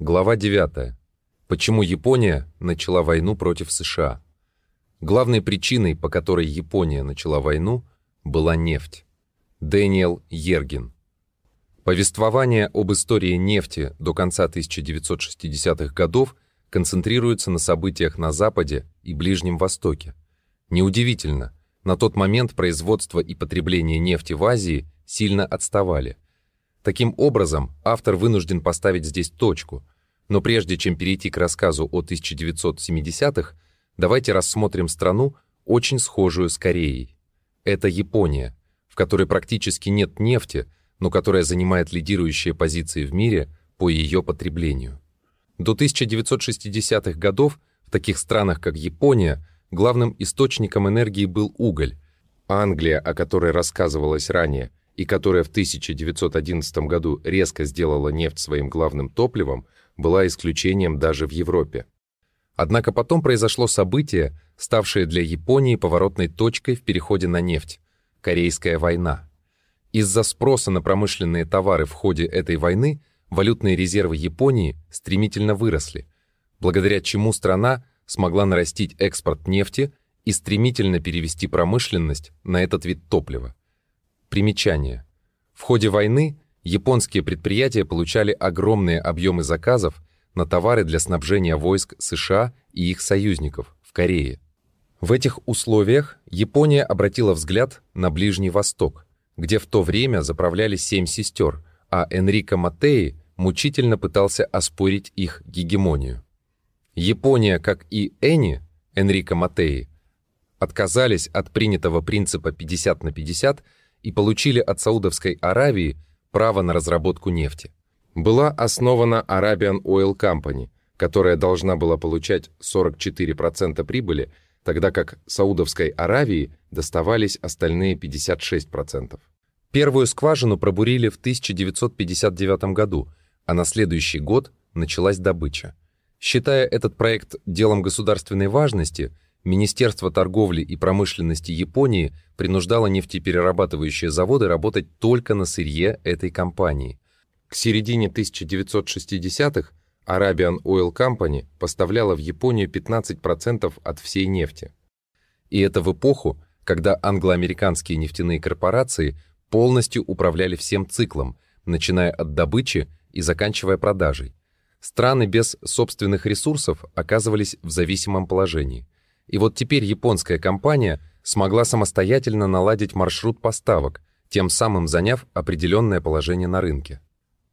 Глава 9. Почему Япония начала войну против США? Главной причиной, по которой Япония начала войну, была нефть. Дэниел Ергин. Повествование об истории нефти до конца 1960-х годов концентрируется на событиях на Западе и Ближнем Востоке. Неудивительно, на тот момент производство и потребление нефти в Азии сильно отставали. Таким образом, автор вынужден поставить здесь точку, но прежде чем перейти к рассказу о 1970-х, давайте рассмотрим страну, очень схожую с Кореей. Это Япония, в которой практически нет нефти, но которая занимает лидирующие позиции в мире по ее потреблению. До 1960-х годов в таких странах, как Япония, главным источником энергии был уголь. Англия, о которой рассказывалось ранее, и которая в 1911 году резко сделала нефть своим главным топливом, была исключением даже в Европе. Однако потом произошло событие, ставшее для Японии поворотной точкой в переходе на нефть – Корейская война. Из-за спроса на промышленные товары в ходе этой войны валютные резервы Японии стремительно выросли, благодаря чему страна смогла нарастить экспорт нефти и стремительно перевести промышленность на этот вид топлива. Примечание. В ходе войны японские предприятия получали огромные объемы заказов на товары для снабжения войск США и их союзников в Корее. В этих условиях Япония обратила взгляд на Ближний Восток, где в то время заправляли семь сестер, а Энрико Маттеи мучительно пытался оспорить их гегемонию. Япония, как и Эни, Энрико Маттеи, отказались от принятого принципа 50 на 50 и получили от Саудовской Аравии право на разработку нефти. Была основана Arabian Oil Company, которая должна была получать 44% прибыли, тогда как Саудовской Аравии доставались остальные 56%. Первую скважину пробурили в 1959 году, а на следующий год началась добыча. Считая этот проект делом государственной важности, Министерство торговли и промышленности Японии принуждало нефтеперерабатывающие заводы работать только на сырье этой компании. К середине 1960-х Arabian Oil Company поставляла в Японию 15% от всей нефти. И это в эпоху, когда англо-американские нефтяные корпорации полностью управляли всем циклом, начиная от добычи и заканчивая продажей. Страны без собственных ресурсов оказывались в зависимом положении. И вот теперь японская компания смогла самостоятельно наладить маршрут поставок, тем самым заняв определенное положение на рынке.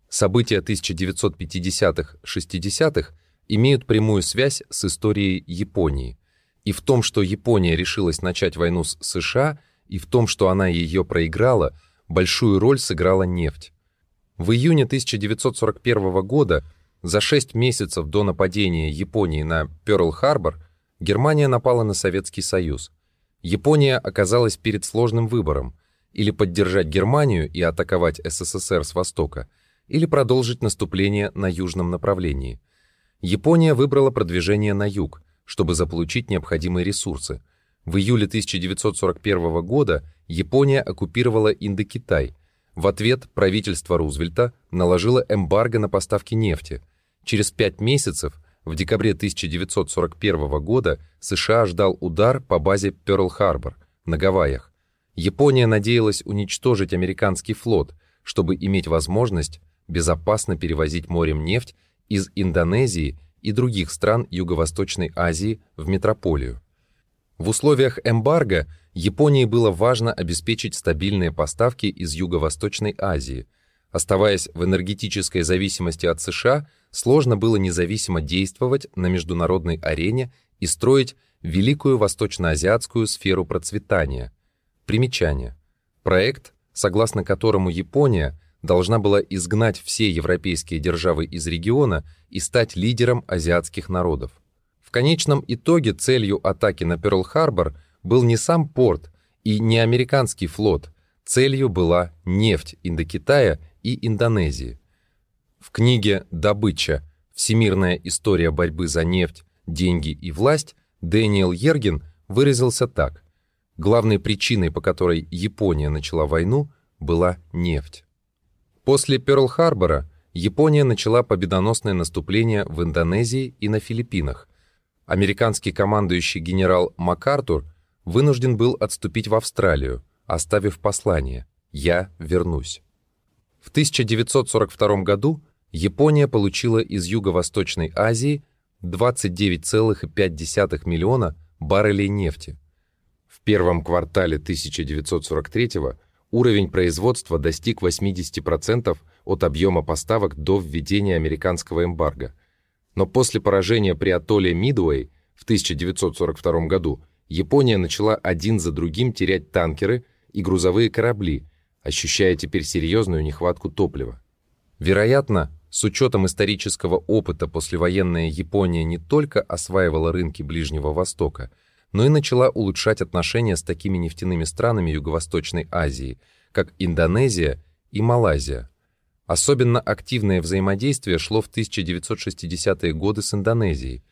События 1950-60-х имеют прямую связь с историей Японии. И в том, что Япония решилась начать войну с США, и в том, что она ее проиграла, большую роль сыграла нефть. В июне 1941 года, за 6 месяцев до нападения Японии на Пёрл-Харбор, Германия напала на Советский Союз. Япония оказалась перед сложным выбором – или поддержать Германию и атаковать СССР с востока – или продолжить наступление на южном направлении. Япония выбрала продвижение на юг, чтобы заполучить необходимые ресурсы. В июле 1941 года Япония оккупировала Индокитай. В ответ правительство Рузвельта наложило эмбарго на поставки нефти. Через пять месяцев, в декабре 1941 года, США ждал удар по базе Пёрл-Харбор на Гавайях. Япония надеялась уничтожить американский флот, чтобы иметь возможность безопасно перевозить морем нефть из Индонезии и других стран Юго-Восточной Азии в метрополию. В условиях эмбарго Японии было важно обеспечить стабильные поставки из Юго-Восточной Азии. Оставаясь в энергетической зависимости от США, сложно было независимо действовать на международной арене и строить великую восточноазиатскую сферу процветания. Примечание. Проект, согласно которому Япония должна была изгнать все европейские державы из региона и стать лидером азиатских народов. В конечном итоге целью атаки на Пёрл-Харбор был не сам порт и не американский флот, целью была нефть Индокитая и Индонезии. В книге «Добыча. Всемирная история борьбы за нефть, деньги и власть» Дэниел Ерген выразился так. Главной причиной, по которой Япония начала войну, была нефть. После Пёрл-Харбора Япония начала победоносное наступление в Индонезии и на Филиппинах. Американский командующий генерал МакАртур вынужден был отступить в Австралию, оставив послание «Я вернусь». В 1942 году Япония получила из Юго-Восточной Азии 29,5 миллиона баррелей нефти. В первом квартале 1943 уровень производства достиг 80% от объема поставок до введения американского эмбарго. Но после поражения при атолле Мидуэй в 1942 году Япония начала один за другим терять танкеры и грузовые корабли, ощущая теперь серьезную нехватку топлива. Вероятно, с учетом исторического опыта послевоенная Япония не только осваивала рынки Ближнего Востока, но и начала улучшать отношения с такими нефтяными странами Юго-Восточной Азии, как Индонезия и Малайзия. Особенно активное взаимодействие шло в 1960-е годы с Индонезией.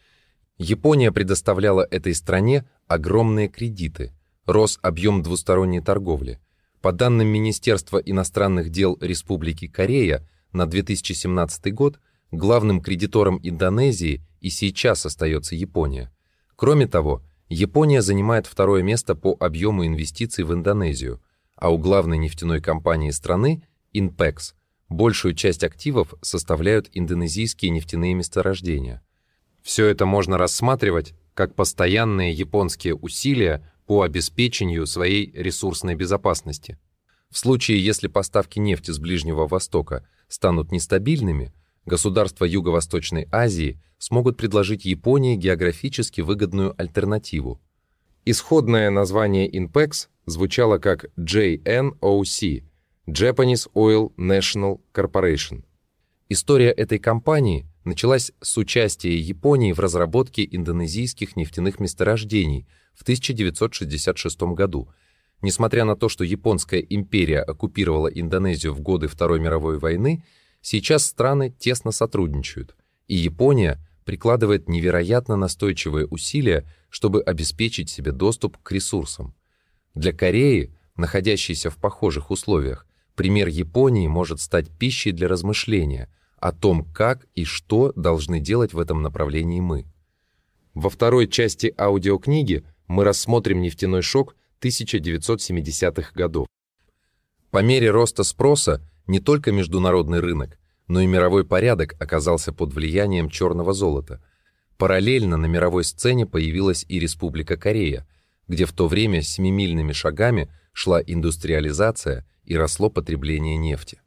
Япония предоставляла этой стране огромные кредиты, рос объем двусторонней торговли. По данным Министерства иностранных дел Республики Корея, на 2017 год главным кредитором Индонезии и сейчас остается Япония. Кроме того, Япония занимает второе место по объему инвестиций в Индонезию, а у главной нефтяной компании страны, INPEX, большую часть активов составляют индонезийские нефтяные месторождения. Все это можно рассматривать как постоянные японские усилия по обеспечению своей ресурсной безопасности. В случае, если поставки нефти с Ближнего Востока – станут нестабильными, государства Юго-Восточной Азии смогут предложить Японии географически выгодную альтернативу. Исходное название INPEX звучало как JNOC – Japanese Oil National Corporation. История этой компании началась с участия Японии в разработке индонезийских нефтяных месторождений в 1966 году – Несмотря на то, что Японская империя оккупировала Индонезию в годы Второй мировой войны, сейчас страны тесно сотрудничают, и Япония прикладывает невероятно настойчивые усилия, чтобы обеспечить себе доступ к ресурсам. Для Кореи, находящейся в похожих условиях, пример Японии может стать пищей для размышления о том, как и что должны делать в этом направлении мы. Во второй части аудиокниги мы рассмотрим нефтяной шок 1970-х годов. По мере роста спроса не только международный рынок, но и мировой порядок оказался под влиянием черного золота. Параллельно на мировой сцене появилась и Республика Корея, где в то время семимильными шагами шла индустриализация и росло потребление нефти.